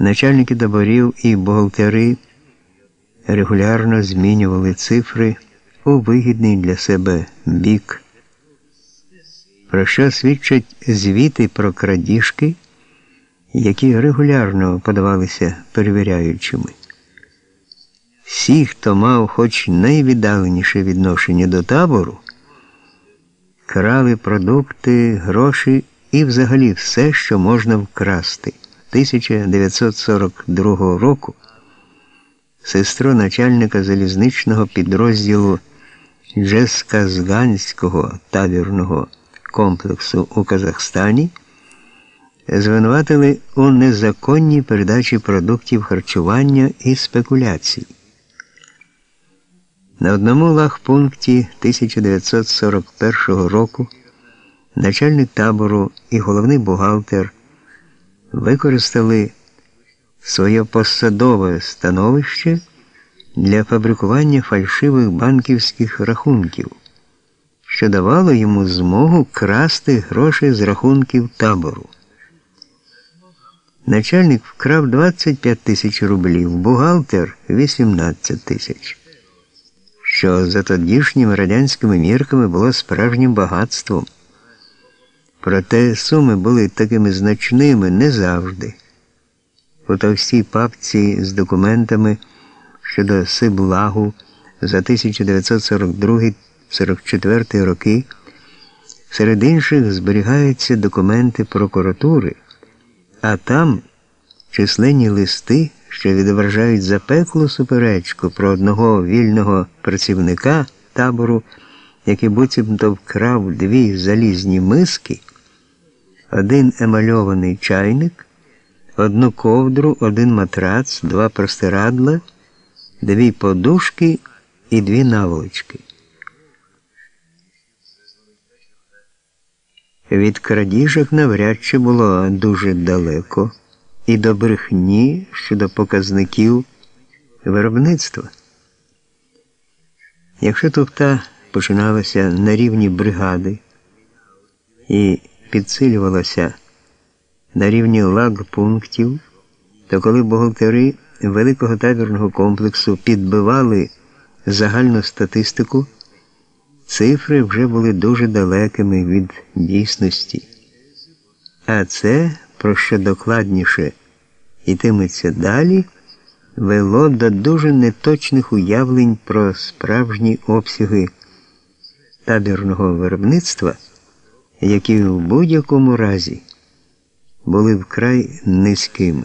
Начальники таборів і бухгалтери регулярно змінювали цифри у вигідний для себе бік, про що свідчать звіти про крадіжки, які регулярно подавалися перевіряючими. Всі, хто мав хоч найвіддаленіше відношення до табору, крали продукти, гроші і взагалі все, що можна вкрасти. 1942 року сестру начальника залізничного підрозділу Джесказганського табірного комплексу у Казахстані звинуватили у незаконній передачі продуктів харчування і спекуляцій. На одному лагпункті 1941 року начальник табору і головний бухгалтер використали своє посадове становище для фабрикування фальшивих банківських рахунків, що давало йому змогу красти гроші з рахунків табору. Начальник вкрав 25 тисяч рублів, бухгалтер 18 тисяч, що за тодішніми радянськими мірками було справжнім багатством. Проте суми були такими значними не завжди. У товстій папці з документами щодо Сиблагу за 1942-44 роки серед інших зберігаються документи прокуратури, а там численні листи, що відображають запеклу суперечку про одного вільного працівника табору, який буцімто вкрав дві залізні миски один емальований чайник, одну ковдру, один матрац, два простирадла, дві подушки і дві наволочки. Від крадіжок навряд чи було дуже далеко і до брехні щодо показників виробництва. Якщо туфта починалася на рівні бригади і підсилювалася на рівні лагпунктів, то коли бухгалтери великого табірного комплексу підбивали загальну статистику, цифри вже були дуже далекими від дійсності. А це, про що докладніше йтиметься далі, вело до дуже неточних уявлень про справжні обсяги табірного виробництва які в будь-якому разі були вкрай низькими.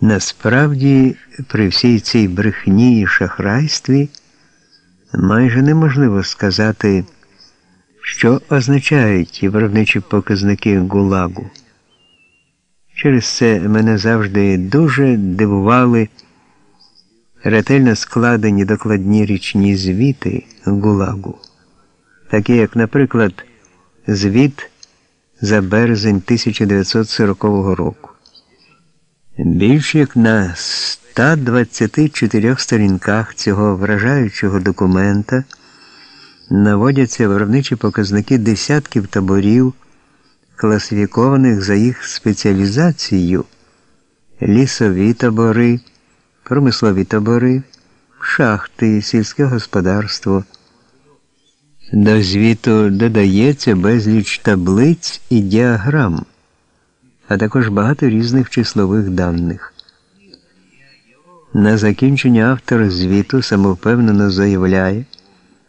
Насправді, при всій цій брехні і шахрайстві майже неможливо сказати, що означають виробничі показники ГУЛАГу. Через це мене завжди дуже дивували ретельно складені докладні річні звіти ГУЛАГу такі як, наприклад, звіт за березень 1940 року. Більш як на 124 сторінках цього вражаючого документа наводяться виробничі показники десятків таборів, класифікованих за їх спеціалізацією, лісові табори, промислові табори, шахти, сільське господарство. До звіту додається безліч таблиць і діаграм, а також багато різних числових даних. На закінчення автор звіту самовпевнено заявляє,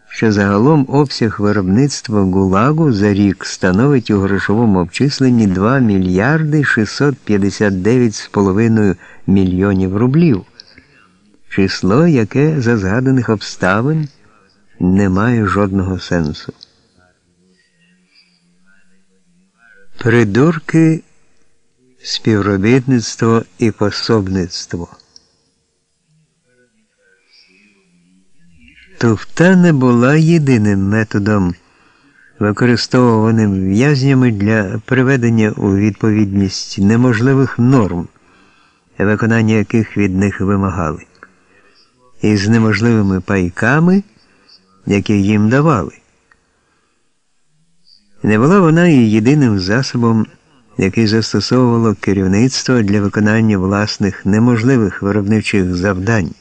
що загалом обсяг виробництва ГУЛАГу за рік становить у грошовому обчисленні 2 мільярди 659,5 мільйонів рублів, число, яке за згаданих обставин не має жодного сенсу. Придурки, співробітництво і пособництво. Туфта не була єдиним методом, використовуваним в'язнями для приведення у відповідність неможливих норм, виконання яких від них вимагали, і з неможливими пайками які їм давали. Не була вона і єдиним засобом який застосовувало керівництво для виконання власних неможливих виробничих завдань.